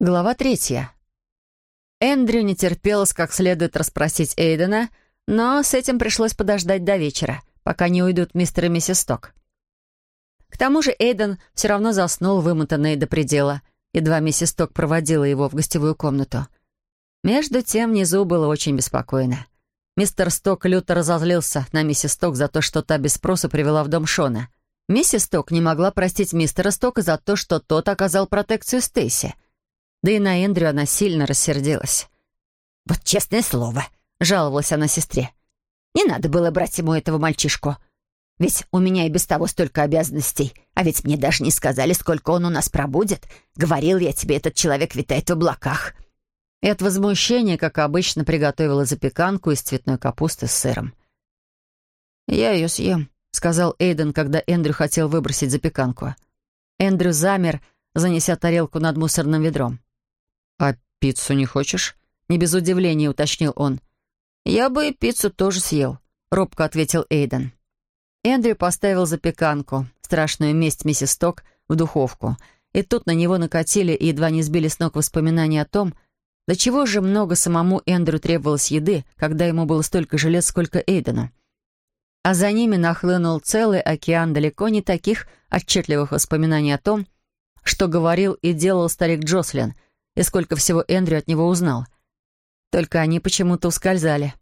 Глава третья. Эндрю не терпелось как следует расспросить Эйдена, но с этим пришлось подождать до вечера, пока не уйдут мистер и миссис Сток. К тому же Эйден все равно заснул, вымотанный до предела, едва миссис Сток проводила его в гостевую комнату. Между тем внизу было очень беспокойно. Мистер Сток люто разозлился на миссис Сток за то, что та без спроса привела в дом Шона. Миссис Сток не могла простить мистера Стока за то, что тот оказал протекцию Стейси — да и на Эндрю она сильно рассердилась. «Вот честное слово», — жаловалась она сестре. «Не надо было брать ему этого мальчишку. Ведь у меня и без того столько обязанностей. А ведь мне даже не сказали, сколько он у нас пробудет. Говорил я тебе, этот человек витает в облаках». И от возмущения, как обычно, приготовила запеканку из цветной капусты с сыром. «Я ее съем», — сказал Эйден, когда Эндрю хотел выбросить запеканку. Эндрю замер, занеся тарелку над мусорным ведром. «А пиццу не хочешь?» — не без удивления уточнил он. «Я бы и пиццу тоже съел», — робко ответил Эйден. Эндрю поставил запеканку, страшную месть миссис Ток, в духовку. И тут на него накатили и едва не сбили с ног воспоминания о том, до чего же много самому Эндрю требовалось еды, когда ему было столько же лет, сколько Эйдену. А за ними нахлынул целый океан далеко не таких отчетливых воспоминаний о том, что говорил и делал старик Джослин — и сколько всего Эндрю от него узнал. Только они почему-то ускользали.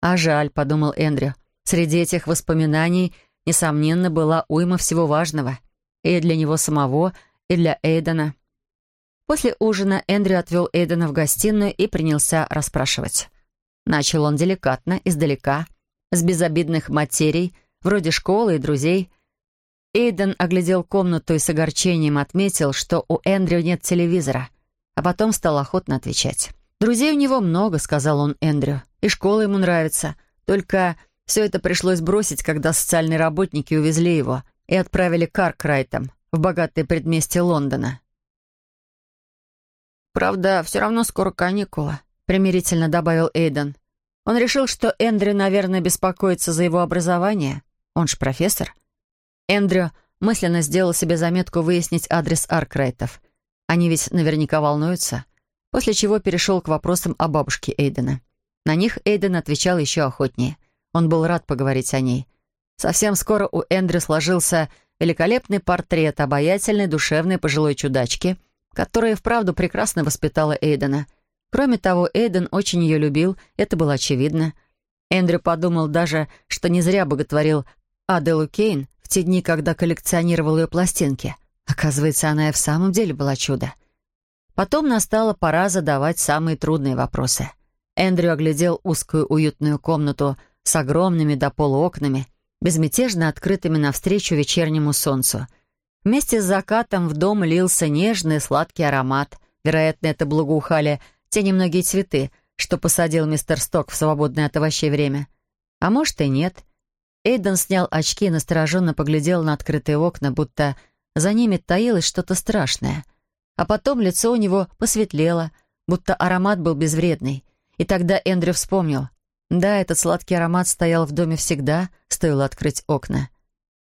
А жаль, подумал Эндрю. Среди этих воспоминаний, несомненно, была уйма всего важного. И для него самого, и для Эйдена. После ужина Эндрю отвел Эйдена в гостиную и принялся расспрашивать. Начал он деликатно, издалека, с безобидных материй, вроде школы и друзей. Эйден оглядел комнату и с огорчением отметил, что у Эндрю нет телевизора — а потом стал охотно отвечать. «Друзей у него много», — сказал он Эндрю, — «и школа ему нравится. Только все это пришлось бросить, когда социальные работники увезли его и отправили Каркрайтом в богатое предместье Лондона». «Правда, все равно скоро каникулы», — примирительно добавил Эйден. Он решил, что Эндрю, наверное, беспокоится за его образование. Он же профессор. Эндрю мысленно сделал себе заметку выяснить адрес Аркрайтов — они ведь наверняка волнуются. После чего перешел к вопросам о бабушке Эйдена. На них Эйден отвечал еще охотнее. Он был рад поговорить о ней. Совсем скоро у Эндрю сложился великолепный портрет обаятельной, душевной пожилой чудачки, которая вправду прекрасно воспитала Эйдена. Кроме того, Эйден очень ее любил, это было очевидно. Эндрю подумал даже, что не зря боготворил Аделу Кейн в те дни, когда коллекционировал ее пластинки. Оказывается, она и в самом деле была чудо. Потом настала пора задавать самые трудные вопросы. Эндрю оглядел узкую уютную комнату с огромными до пола окнами, безмятежно открытыми навстречу вечернему солнцу. Вместе с закатом в дом лился нежный сладкий аромат. Вероятно, это благоухали те немногие цветы, что посадил мистер Сток в свободное от овощей время. А может и нет. Эйден снял очки и настороженно поглядел на открытые окна, будто за ними таилось что-то страшное. А потом лицо у него посветлело, будто аромат был безвредный. И тогда Эндрю вспомнил. Да, этот сладкий аромат стоял в доме всегда, стоило открыть окна.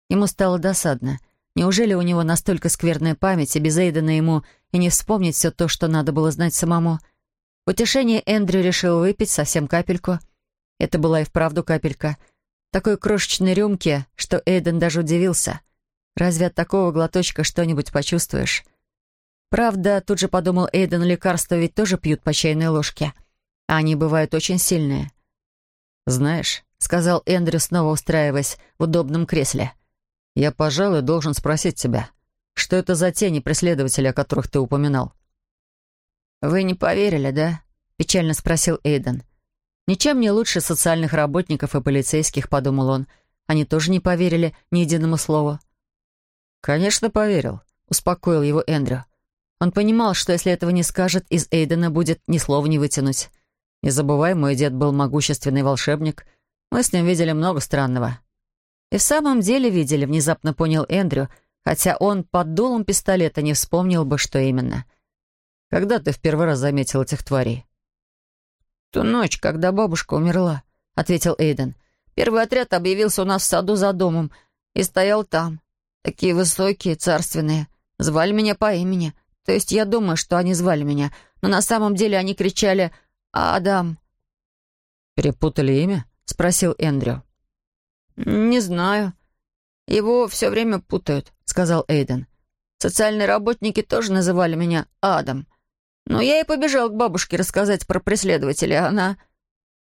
Ему стало досадно. Неужели у него настолько скверная память, и без Эйдена ему и не вспомнить все то, что надо было знать самому? Утешение Эндрю решил выпить совсем капельку. Это была и вправду капелька. Такой крошечной рюмки, что Эйден даже удивился — Разве от такого глоточка что-нибудь почувствуешь? Правда, тут же подумал Эйден, лекарства ведь тоже пьют по чайной ложке. А они бывают очень сильные. «Знаешь», — сказал Эндрю, снова устраиваясь в удобном кресле, «я, пожалуй, должен спросить тебя, что это за тени преследователя, о которых ты упоминал?» «Вы не поверили, да?» — печально спросил Эйден. «Ничем не лучше социальных работников и полицейских», — подумал он. «Они тоже не поверили ни единому слову. «Конечно, поверил», — успокоил его Эндрю. Он понимал, что если этого не скажет, из Эйдена будет ни слова не вытянуть. Не забывай, мой дед был могущественный волшебник. Мы с ним видели много странного. И в самом деле видели, внезапно понял Эндрю, хотя он под дулом пистолета не вспомнил бы, что именно. «Когда ты в первый раз заметил этих тварей?» «Ту ночь, когда бабушка умерла», — ответил Эйден. «Первый отряд объявился у нас в саду за домом и стоял там. Такие высокие, царственные. Звали меня по имени. То есть я думаю, что они звали меня, но на самом деле они кричали «Адам». «Перепутали имя?» — спросил Эндрю. «Не знаю. Его все время путают», — сказал Эйден. «Социальные работники тоже называли меня Адам. Но я и побежал к бабушке рассказать про преследователя, она...»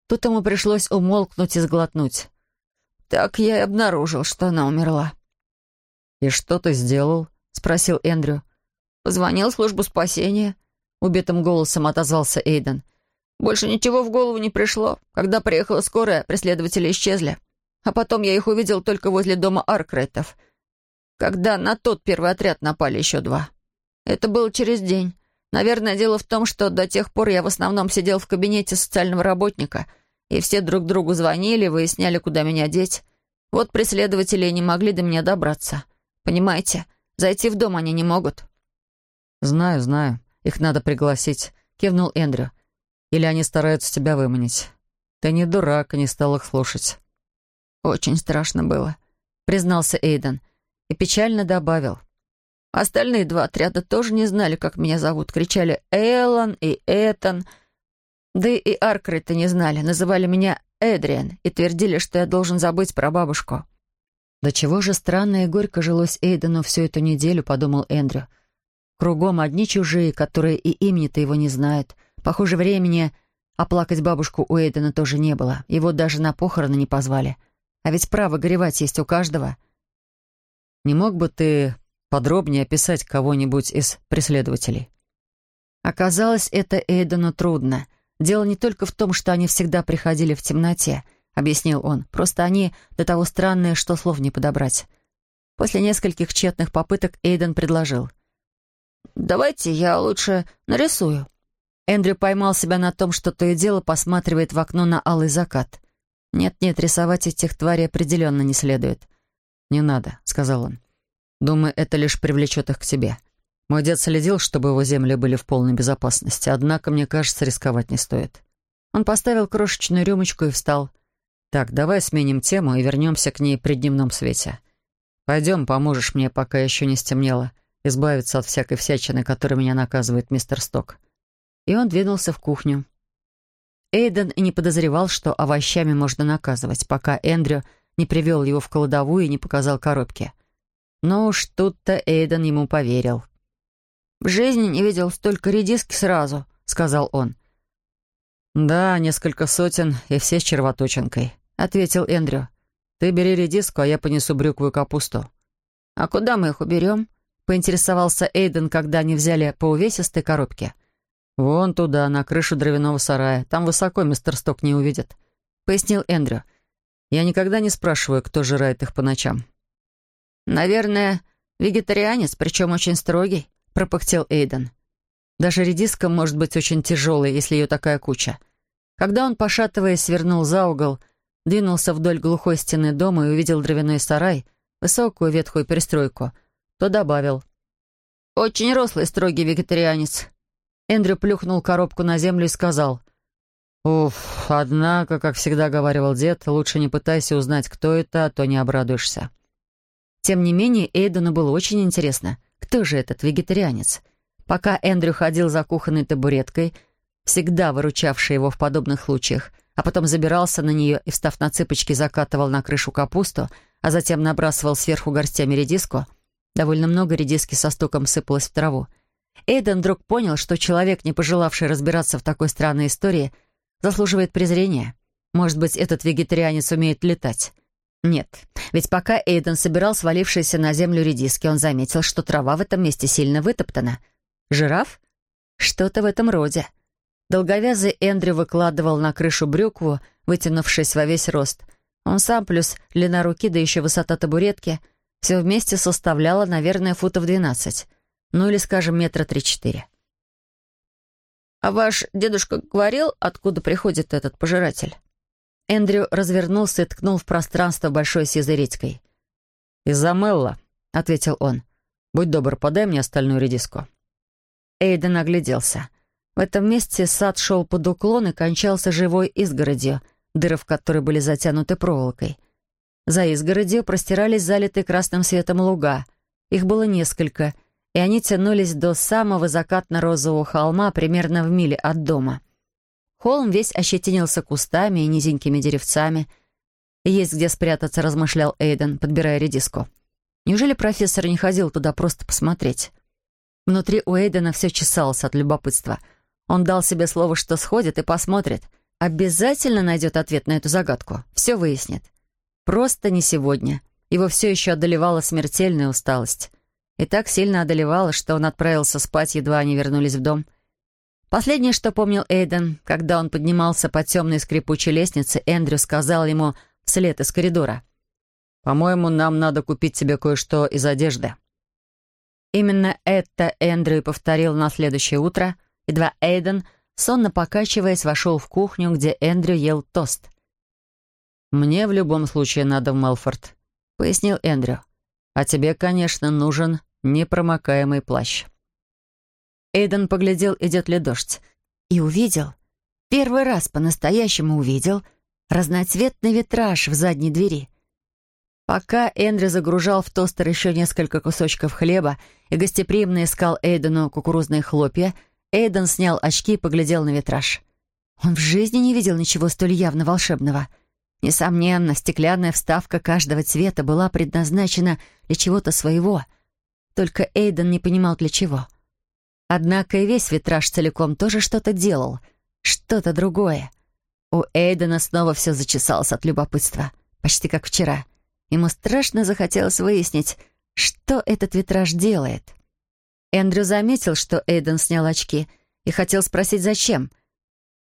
Тут ему пришлось умолкнуть и сглотнуть. Так я и обнаружил, что она умерла. «И что ты сделал?» — спросил Эндрю. «Позвонил в службу спасения», — убитым голосом отозвался Эйден. «Больше ничего в голову не пришло. Когда приехала скорая, преследователи исчезли. А потом я их увидел только возле дома Аркрайтов. Когда на тот первый отряд напали еще два. Это было через день. Наверное, дело в том, что до тех пор я в основном сидел в кабинете социального работника, и все друг другу звонили, выясняли, куда меня деть. Вот преследователи не могли до меня добраться. Понимаете, зайти в дом они не могут». «Знаю, знаю. Их надо пригласить», — кивнул Эндрю. «Или они стараются тебя выманить. Ты не дурак и не стал их слушать». «Очень страшно было», — признался Эйден и печально добавил. Остальные два отряда тоже не знали, как меня зовут. Кричали «Эллен» и «Этан». Да и Аркры-то не знали. Называли меня Эдриан и твердили, что я должен забыть про бабушку. «Да чего же странно и горько жилось Эйдену всю эту неделю», — подумал Эндрю. «Кругом одни чужие, которые и имени-то его не знают. Похоже, времени оплакать бабушку у Эйдена тоже не было. Его даже на похороны не позвали. А ведь право горевать есть у каждого». «Не мог бы ты подробнее описать кого-нибудь из преследователей?» Оказалось, это Эйдену трудно. Дело не только в том, что они всегда приходили в темноте, объяснил он. Просто они до того странные, что слов не подобрать. После нескольких тщетных попыток Эйден предложил. «Давайте я лучше нарисую». Эндрю поймал себя на том, что то и дело посматривает в окно на алый закат. «Нет-нет, рисовать этих тварей определенно не следует». «Не надо», — сказал он. Думаю, это лишь привлечет их к себе. Мой дед следил, чтобы его земли были в полной безопасности, однако, мне кажется, рисковать не стоит. Он поставил крошечную рюмочку и встал. «Так, давай сменим тему и вернемся к ней при дневном свете. Пойдем, поможешь мне, пока еще не стемнело, избавиться от всякой всячины, которой меня наказывает мистер Сток». И он двинулся в кухню. Эйден и не подозревал, что овощами можно наказывать, пока Эндрю не привел его в кладовую и не показал коробки. Но уж тут-то Эйден ему поверил. «В жизни не видел столько редиски сразу», — сказал он. «Да, несколько сотен, и все с червоточинкой», — ответил Эндрю. «Ты бери редиску, а я понесу брюквую капусту». «А куда мы их уберем?» — поинтересовался Эйден, когда они взяли по увесистой коробке. «Вон туда, на крышу дровяного сарая. Там высоко мистер Сток не увидит», — пояснил Эндрю. «Я никогда не спрашиваю, кто жирает их по ночам. «Наверное, вегетарианец, причем очень строгий», — пропыхтел Эйден. «Даже редиска может быть очень тяжелой, если ее такая куча». Когда он, пошатываясь, свернул за угол, двинулся вдоль глухой стены дома и увидел дровяной сарай, высокую ветхую перестройку, то добавил. «Очень рослый строгий вегетарианец». Эндрю плюхнул коробку на землю и сказал. «Уф, однако, как всегда говорил дед, лучше не пытайся узнать, кто это, а то не обрадуешься». Тем не менее, Эйдену было очень интересно, кто же этот вегетарианец. Пока Эндрю ходил за кухонной табуреткой, всегда выручавший его в подобных случаях, а потом забирался на нее и, встав на цыпочки, закатывал на крышу капусту, а затем набрасывал сверху горстями редиску, довольно много редиски со стуком сыпалось в траву. Эйден вдруг понял, что человек, не пожелавший разбираться в такой странной истории, заслуживает презрения. Может быть, этот вегетарианец умеет летать. Нет, ведь пока Эйден собирал свалившиеся на землю редиски, он заметил, что трава в этом месте сильно вытоптана. Жираф? Что-то в этом роде. Долговязый Эндрю выкладывал на крышу брюкву, вытянувшись во весь рост. Он сам плюс длина руки, да еще высота табуретки, все вместе составляло, наверное, футов двенадцать. Ну или, скажем, метра три-четыре. «А ваш дедушка говорил, откуда приходит этот пожиратель?» Эндрю развернулся и ткнул в пространство большой сизой редькой. «Из-за Мелла», — ответил он. «Будь добр, подай мне остальную редиску». Эйден огляделся. В этом месте сад шел под уклон и кончался живой изгородью, дыры в которой были затянуты проволокой. За изгородью простирались залитые красным светом луга. Их было несколько. и они тянулись до самого закатно-розового холма примерно в миле от дома. Холм весь ощетинился кустами и низенькими деревцами. «Есть где спрятаться», — размышлял Эйден, подбирая редиску. «Неужели профессор не ходил туда просто посмотреть?» Внутри у Эйдена все чесалось от любопытства. Он дал себе слово, что сходит и посмотрит. Обязательно найдет ответ на эту загадку. Все выяснит. Просто не сегодня. Его все еще одолевала смертельная усталость. И так сильно одолевала, что он отправился спать, едва они вернулись в дом. Последнее, что помнил Эйден, когда он поднимался по темной скрипучей лестнице, Эндрю сказал ему вслед из коридора. «По-моему, нам надо купить тебе кое-что из одежды». Именно это Эндрю повторил на следующее утро, едва Эйден, сонно покачиваясь, вошел в кухню, где Эндрю ел тост. «Мне в любом случае надо в Мелфорд», — пояснил Эндрю. «А тебе, конечно, нужен непромокаемый плащ». Эйден поглядел, идет ли дождь, и увидел, первый раз по-настоящему увидел, разноцветный витраж в задней двери — Пока Эндрю загружал в тостер еще несколько кусочков хлеба и гостеприимно искал Эйдену кукурузные хлопья, Эйден снял очки и поглядел на витраж. Он в жизни не видел ничего столь явно волшебного. Несомненно, стеклянная вставка каждого цвета была предназначена для чего-то своего. Только Эйден не понимал, для чего. Однако и весь витраж целиком тоже что-то делал. Что-то другое. У Эйдена снова все зачесалось от любопытства. Почти как вчера — Ему страшно захотелось выяснить, что этот витраж делает. Эндрю заметил, что Эйден снял очки, и хотел спросить, зачем.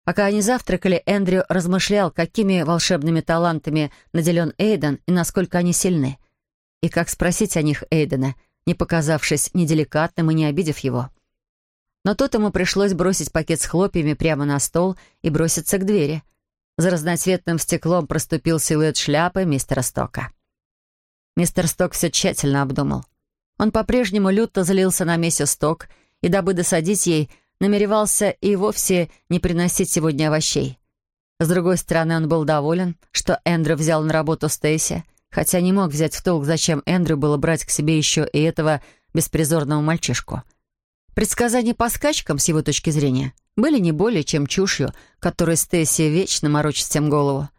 Пока они завтракали, Эндрю размышлял, какими волшебными талантами наделен Эйден и насколько они сильны. И как спросить о них Эйдена, не показавшись неделикатным и не обидев его. Но тут ему пришлось бросить пакет с хлопьями прямо на стол и броситься к двери. За разноцветным стеклом проступил силуэт шляпы мистера Стока. Мистер Сток все тщательно обдумал. Он по-прежнему люто злился на миссис Сток и, дабы досадить ей, намеревался и вовсе не приносить сегодня овощей. С другой стороны, он был доволен, что Эндрю взял на работу Стейси, хотя не мог взять в толк, зачем Эндрю было брать к себе еще и этого беспризорного мальчишку. Предсказания по скачкам, с его точки зрения, были не более чем чушью, которой Стейси вечно морочит всем голову.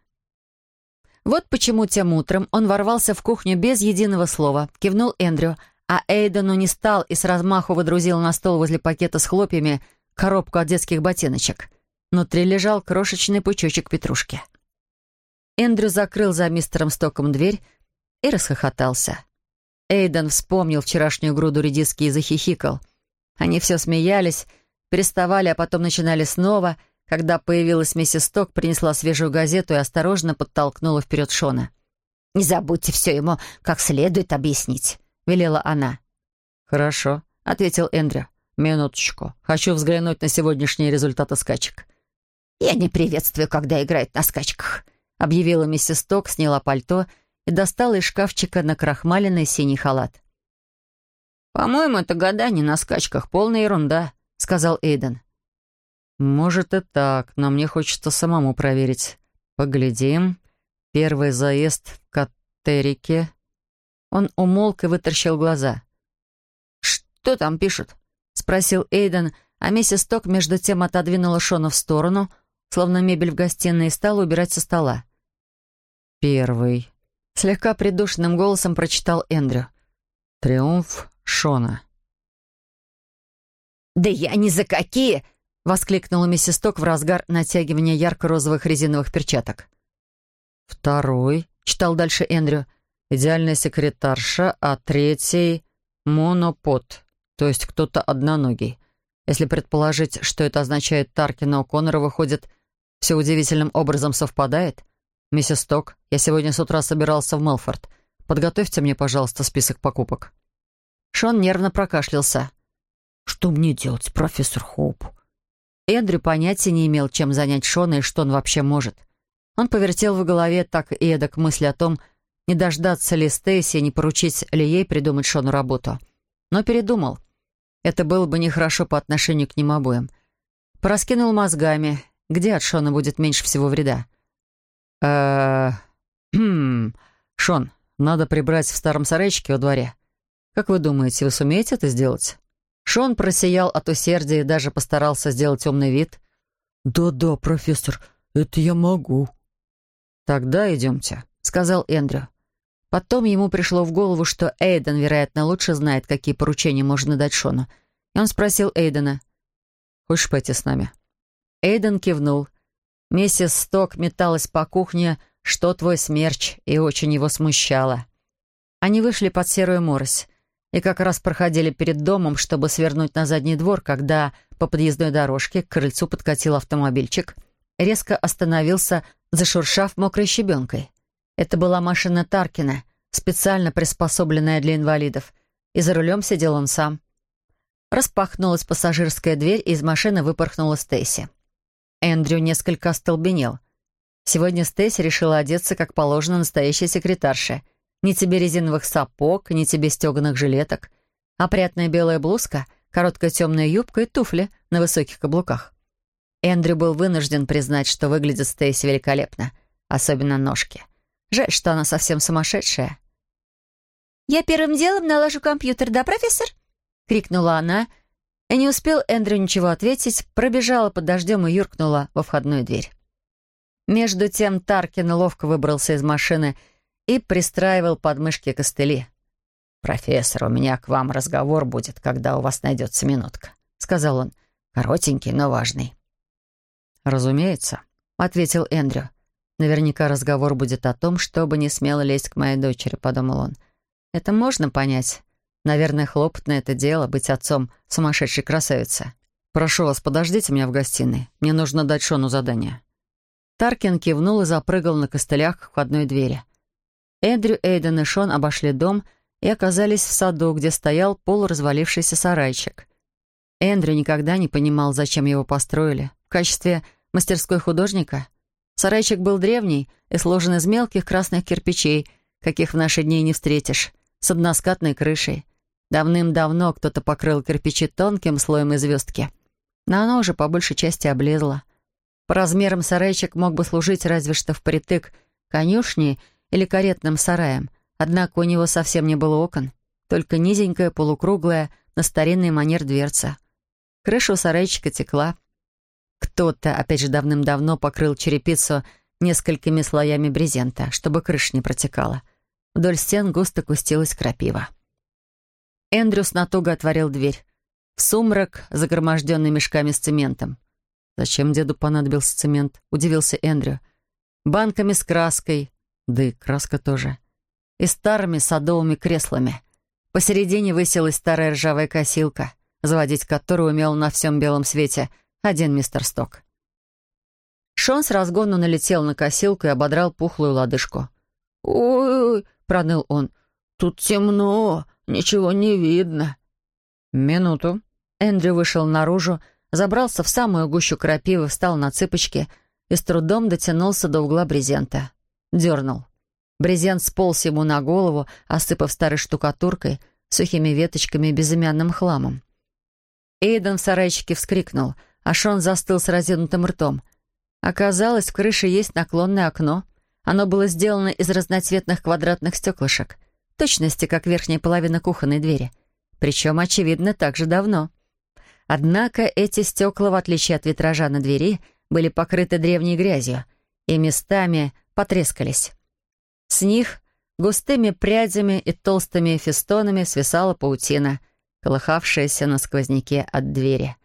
Вот почему тем утром он ворвался в кухню без единого слова, кивнул Эндрю, а Эйдену не стал и с размаху водрузил на стол возле пакета с хлопьями коробку от детских ботиночек. Внутри лежал крошечный пучочек петрушки. Эндрю закрыл за мистером Стоком дверь и расхохотался. Эйден вспомнил вчерашнюю груду редиски и захихикал. Они все смеялись, переставали, а потом начинали снова — когда появилась миссис Сток, принесла свежую газету и осторожно подтолкнула вперед Шона. «Не забудьте все ему как следует объяснить», — велела она. «Хорошо», — ответил Эндрю. «Минуточку. Хочу взглянуть на сегодняшние результаты скачек». «Я не приветствую, когда играют на скачках», — объявила миссис Сток, сняла пальто и достала из шкафчика на крахмаленный синий халат. «По-моему, это гадание на скачках полная ерунда», — сказал Эйден. «Может и так, но мне хочется самому проверить. Поглядим. Первый заезд в Катерике». Он умолк и вытаращил глаза. «Что там пишут?» — спросил Эйден, а миссис Ток между тем отодвинула Шона в сторону, словно мебель в гостиной, и стала убирать со стола. «Первый», — слегка придушенным голосом прочитал Эндрю. «Триумф Шона». «Да я ни за какие!» — воскликнула миссис Ток в разгар натягивания ярко-розовых резиновых перчаток. «Второй», — читал дальше Эндрю, — «идеальная секретарша, а третий — монопод, то есть кто-то одноногий. Если предположить, что это означает Таркина О'Коннора, выходит, все удивительным образом совпадает. Миссис Ток, я сегодня с утра собирался в Мелфорд. Подготовьте мне, пожалуйста, список покупок». Шон нервно прокашлялся. «Что мне делать, профессор Хоуп?» Эндрю понятия не имел, чем занять Шона и что он вообще может. Он повертел в голове так и эдак мысли о том, не дождаться ли Стейси, не поручить ли ей придумать Шону работу. Но передумал. Это было бы нехорошо по отношению к ним обоим. Пораскинул мозгами, где от Шона будет меньше всего вреда. э Шон, надо прибрать в старом сарайчике во дворе. Как вы думаете, вы сумеете это сделать?» Шон просиял от усердия и даже постарался сделать умный вид. «Да-да, профессор, это я могу». «Тогда идемте», — сказал Эндрю. Потом ему пришло в голову, что Эйден, вероятно, лучше знает, какие поручения можно дать Шону. И он спросил Эйдена, «Хочешь пойти с нами?» Эйден кивнул. Миссис Сток металась по кухне, что твой смерч, и очень его смущало. Они вышли под серую морось и как раз проходили перед домом, чтобы свернуть на задний двор, когда по подъездной дорожке к крыльцу подкатил автомобильчик, резко остановился, зашуршав мокрой щебенкой. Это была машина Таркина, специально приспособленная для инвалидов, и за рулем сидел он сам. Распахнулась пассажирская дверь, и из машины выпорхнула Стейси. Эндрю несколько остолбенел. Сегодня Стейси решила одеться, как положено, настоящей секретарше — ни тебе резиновых сапог, ни тебе стеганых жилеток. Опрятная белая блузка, короткая темная юбка и туфли на высоких каблуках. Эндрю был вынужден признать, что выглядит Стейси великолепно, особенно ножки. Жаль, что она совсем сумасшедшая. «Я первым делом наложу компьютер, да, профессор?» — крикнула она, и не успел Эндрю ничего ответить, пробежала под дождем и юркнула во входную дверь. Между тем Таркин ловко выбрался из машины и пристраивал подмышки костыли. «Профессор, у меня к вам разговор будет, когда у вас найдется минутка», — сказал он. «Коротенький, но важный». «Разумеется», — ответил Эндрю. «Наверняка разговор будет о том, чтобы не смело лезть к моей дочери», — подумал он. «Это можно понять. Наверное, хлопотное это дело — быть отцом сумасшедшей красавицы. Прошу вас, подождите меня в гостиной. Мне нужно дать Шону задание». Таркин кивнул и запрыгал на костылях к входной двери. Эндрю, Эйден и Шон обошли дом и оказались в саду, где стоял полуразвалившийся сарайчик. Эндрю никогда не понимал, зачем его построили. В качестве мастерской художника. Сарайчик был древний и сложен из мелких красных кирпичей, каких в наши дни не встретишь, с односкатной крышей. Давным-давно кто-то покрыл кирпичи тонким слоем звездки, но оно уже по большей части облезло. По размерам сарайчик мог бы служить разве что впритык конюшни или каретным сараем, однако у него совсем не было окон, только низенькая, полукруглая, на старинный манер дверца. Крыша у сарайчика текла. Кто-то, опять же давным-давно, покрыл черепицу несколькими слоями брезента, чтобы крыша не протекала. Вдоль стен густо кустилась крапива. Эндрюс натуго отворил дверь. В сумрак, загроможденный мешками с цементом. «Зачем деду понадобился цемент?» — удивился Эндрю. «Банками с краской, да и краска тоже. И старыми садовыми креслами. Посередине высилась старая ржавая косилка, заводить которую умел на всем белом свете один мистер Сток. Шон с разгону налетел на косилку и ободрал пухлую лодыжку. «Ой!» — проныл он. «Тут темно, ничего не видно». «Минуту». Эндрю вышел наружу, забрался в самую гущу крапивы, встал на цыпочки и с трудом дотянулся до угла брезента дернул. Брезент сполз ему на голову, осыпав старой штукатуркой, сухими веточками и безымянным хламом. Эйден в сарайчике вскрикнул, а Шон застыл с разинутым ртом. Оказалось, в крыше есть наклонное окно. Оно было сделано из разноцветных квадратных стеклышек, точности, как верхняя половина кухонной двери. Причем, очевидно, так же давно. Однако эти стекла, в отличие от витража на двери, были покрыты древней грязью и местами потрескались. С них густыми прядями и толстыми фестонами свисала паутина, колыхавшаяся на сквозняке от двери.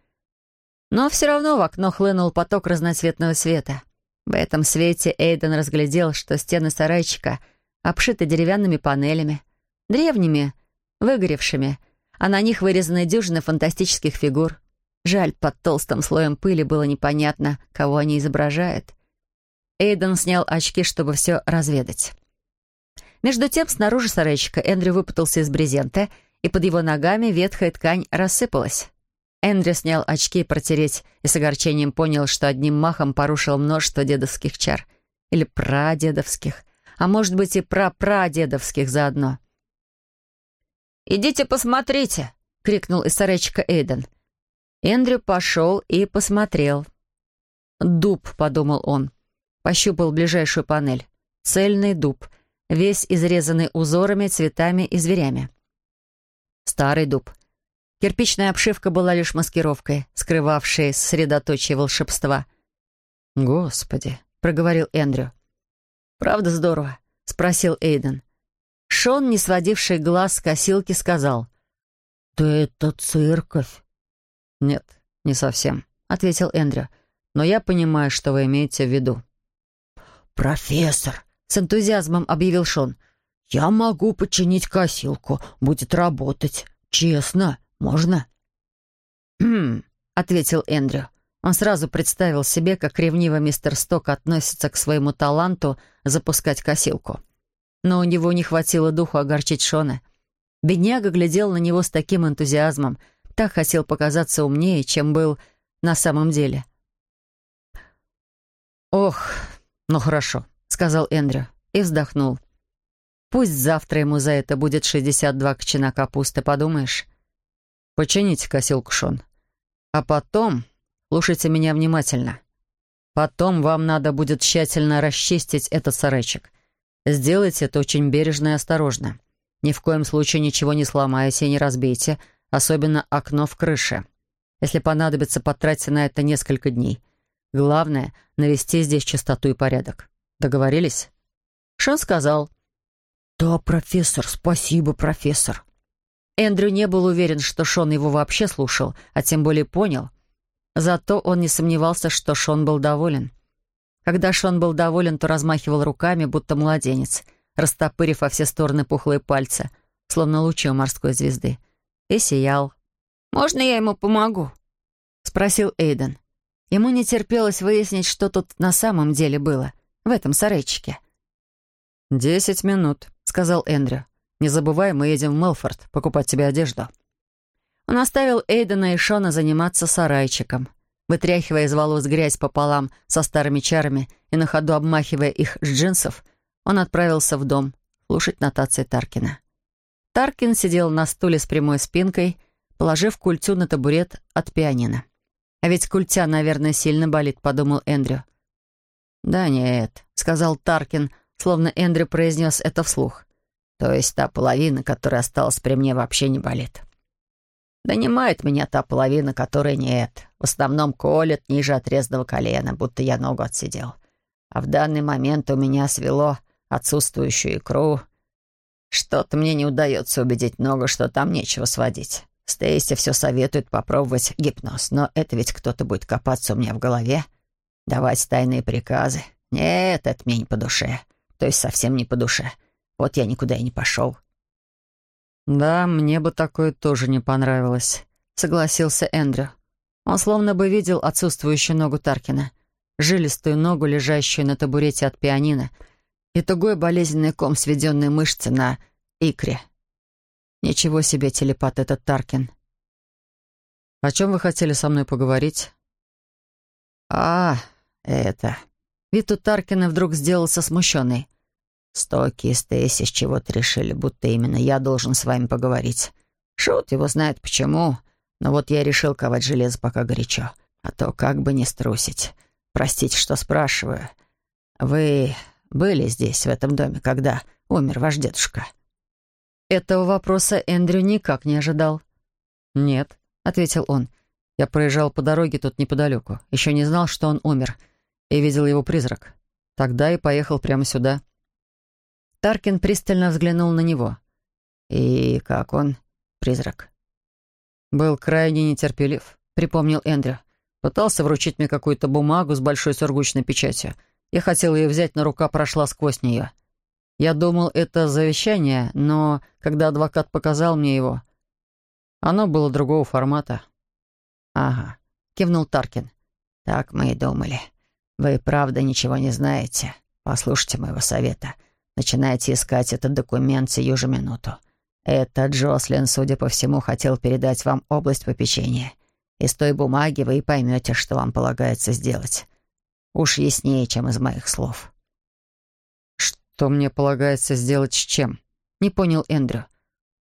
Но все равно в окно хлынул поток разноцветного света. В этом свете Эйден разглядел, что стены сарайчика обшиты деревянными панелями, древними, выгоревшими, а на них вырезаны дюжины фантастических фигур. Жаль, под толстым слоем пыли было непонятно, кого они изображают. Эйден снял очки, чтобы все разведать. Между тем, снаружи сарайчика Эндрю выпутался из брезента, и под его ногами ветхая ткань рассыпалась. Эндрю снял очки протереть и с огорчением понял, что одним махом порушил множество дедовских чар. Или прадедовских. А может быть и прапрадедовских заодно. «Идите посмотрите!» — крикнул из сарайчика Эйден. Эндрю пошел и посмотрел. «Дуб», — подумал он. Пощупал ближайшую панель. Цельный дуб, весь изрезанный узорами, цветами и зверями. Старый дуб. Кирпичная обшивка была лишь маскировкой, скрывавшей сосредоточие волшебства. «Господи!» — проговорил Эндрю. «Правда здорово?» — спросил Эйден. Шон, не сводивший глаз с косилки, сказал. «Да это церковь». «Нет, не совсем», — ответил Эндрю. «Но я понимаю, что вы имеете в виду». «Профессор», — с энтузиазмом объявил Шон, — «я могу починить косилку, будет работать. Честно, можно?» «Хм», — ответил Эндрю. Он сразу представил себе, как ревниво мистер Сток относится к своему таланту запускать косилку. Но у него не хватило духу огорчить Шона. Бедняга глядел на него с таким энтузиазмом, так хотел показаться умнее, чем был на самом деле. «Ох, ну хорошо», — сказал Эндрю и вздохнул. «Пусть завтра ему за это будет 62 кочана капусты, подумаешь? Почините косилку, Шон. А потом Слушайте меня внимательно. Потом вам надо будет тщательно расчистить этот сарайчик. Сделайте это очень бережно и осторожно. Ни в коем случае ничего не сломайте и не разбейте, особенно окно в крыше. Если понадобится, потратьте на это несколько дней. Главное — навести здесь чистоту и порядок. Договорились?» Шон сказал. «Да, профессор, спасибо, профессор». Эндрю не был уверен, что Шон его вообще слушал, а тем более понял. Зато он не сомневался, что Шон был доволен. Когда Шон был доволен, то размахивал руками, будто младенец, растопырив во все стороны пухлые пальцы, словно лучи у морской звезды, и сиял. «Можно я ему помогу?» — спросил Эйден. Ему не терпелось выяснить, что тут на самом деле было, в этом сарайчике. «Десять минут», — сказал Эндрю. «Не забывай, мы едем в Мелфорд покупать тебе одежду». Он оставил Эйдена и Шона заниматься сарайчиком. Вытряхивая из волос грязь пополам со старыми чарами и на ходу обмахивая их с джинсов, он отправился в дом слушать нотации Таркина. Таркин сидел на стуле с прямой спинкой, положив культю на табурет от пианино. «А ведь культя, наверное, сильно болит», — подумал Эндрю. «Да нет», — сказал Таркин, словно Эндрю произнес это вслух. «То есть та половина, которая осталась при мне, вообще не болит». Донимает меня та половина, которой нет. В основном колет ниже отрезанного колена, будто я ногу отсидел. А в данный момент у меня свело отсутствующую икру. Что-то мне не удается убедить ногу, что там нечего сводить. Стейси все советует попробовать гипноз, но это ведь кто-то будет копаться у меня в голове, давать тайные приказы. Нет, это мне не по душе. То есть совсем не по душе. Вот я никуда и не пошел. «Да, мне бы такое тоже не понравилось», — согласился Эндрю. Он словно бы видел отсутствующую ногу Таркина, жилистую ногу, лежащую на табурете от пианино, и тугой болезненный ком сведенной мышцы на икре. Ничего себе телепат этот Таркин. «О чем вы хотели со мной поговорить?» «А, это...» Вид у Таркина вдруг сделался смущенный. Стоки и Стейси с чего-то решили, будто именно я должен с вами поговорить. Шут его знает почему, но вот я решил ковать железо пока горячо, а то как бы не струсить. Простите, что спрашиваю. Вы были здесь, в этом доме, когда умер ваш дедушка?» Этого вопроса Эндрю никак не ожидал. «Нет», — ответил он. «Я проезжал по дороге тут неподалеку. Еще не знал, что он умер. И видел его призрак. Тогда и поехал прямо сюда». Таркин пристально взглянул на него. «И как он, призрак?» «Был крайне нетерпелив», — припомнил Эндрю. «Пытался вручить мне какую-то бумагу с большой сургучной печатью. Я хотел ее взять, но рука прошла сквозь нее. Я думал, это завещание, но когда адвокат показал мне его, оно было другого формата». «Ага», — кивнул Таркин. «Так мы и думали. Вы правда ничего не знаете. Послушайте моего совета». Начинайте искать этот документ сию же минуту. Это Джослин, судя по всему, хотел передать вам область попечения. Из той бумаги вы и поймете, что вам полагается сделать. Уж яснее, чем из моих слов». «Что мне полагается сделать с чем?» — не понял Эндрю.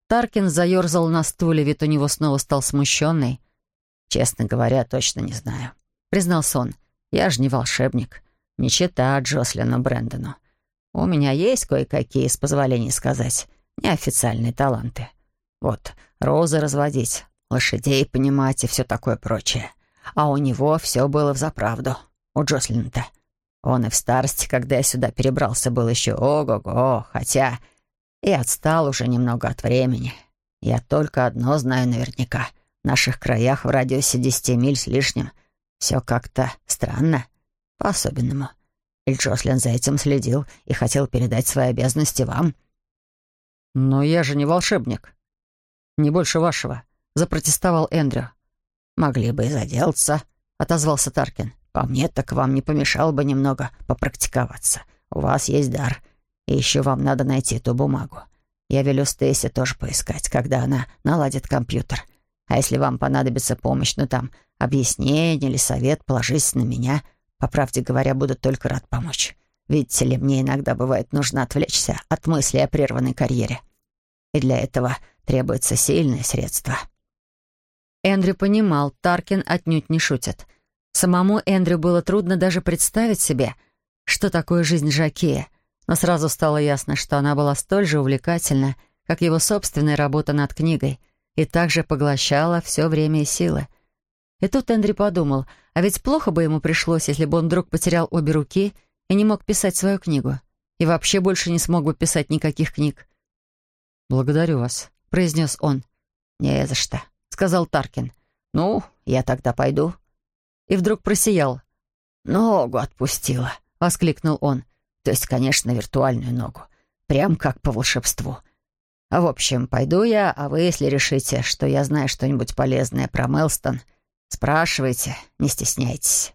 Таркин заерзал на стуле, вид у него снова стал смущенный. «Честно говоря, точно не знаю», — признался он. «Я же не волшебник. Не чита Джослину Брэндону. У меня есть кое-какие, с позволения сказать, неофициальные таланты. Вот, розы разводить, лошадей понимать и все такое прочее. А у него все было взаправду. У Джослина-то. Он и в старости, когда я сюда перебрался, был еще ого-го, хотя и отстал уже немного от времени. Я только одно знаю наверняка. В наших краях в радиусе десяти миль с лишним все как-то странно, по-особенному. И Джослин за этим следил и хотел передать свои обязанности вам. «Но я же не волшебник. Не больше вашего», — запротестовал Эндрю. «Могли бы и заделаться», — отозвался Таркин. «По мне, так вам не помешало бы немного попрактиковаться. У вас есть дар, и еще вам надо найти эту бумагу. Я велю Стейси тоже поискать, когда она наладит компьютер. А если вам понадобится помощь, ну там, объяснение или совет, положись на меня. По правде говоря, буду только рад помочь. Видите ли, мне иногда бывает нужно отвлечься от мысли о прерванной карьере. И для этого требуется сильное средство». Эндрю понимал, Таркин отнюдь не шутит. Самому Эндрю было трудно даже представить себе, что такое жизнь Жакея, но сразу стало ясно, что она была столь же увлекательна, как его собственная работа над книгой, и также поглощала все время и силы. И тут Эндрю подумал, а ведь плохо бы ему пришлось, если бы он вдруг потерял обе руки и не мог писать свою книгу, и вообще больше не смог бы писать никаких книг. «Благодарю вас», — произнес он. «Не за что», сказал Таркин. «Ну, я тогда пойду». И вдруг просиял. «Ногу отпустила», — воскликнул он. «То есть, конечно, виртуальную ногу. Прям как по волшебству. А в общем, пойду я, а вы, если решите, что я знаю что-нибудь полезное про Мелстон, спрашивайте, не стесняйтесь».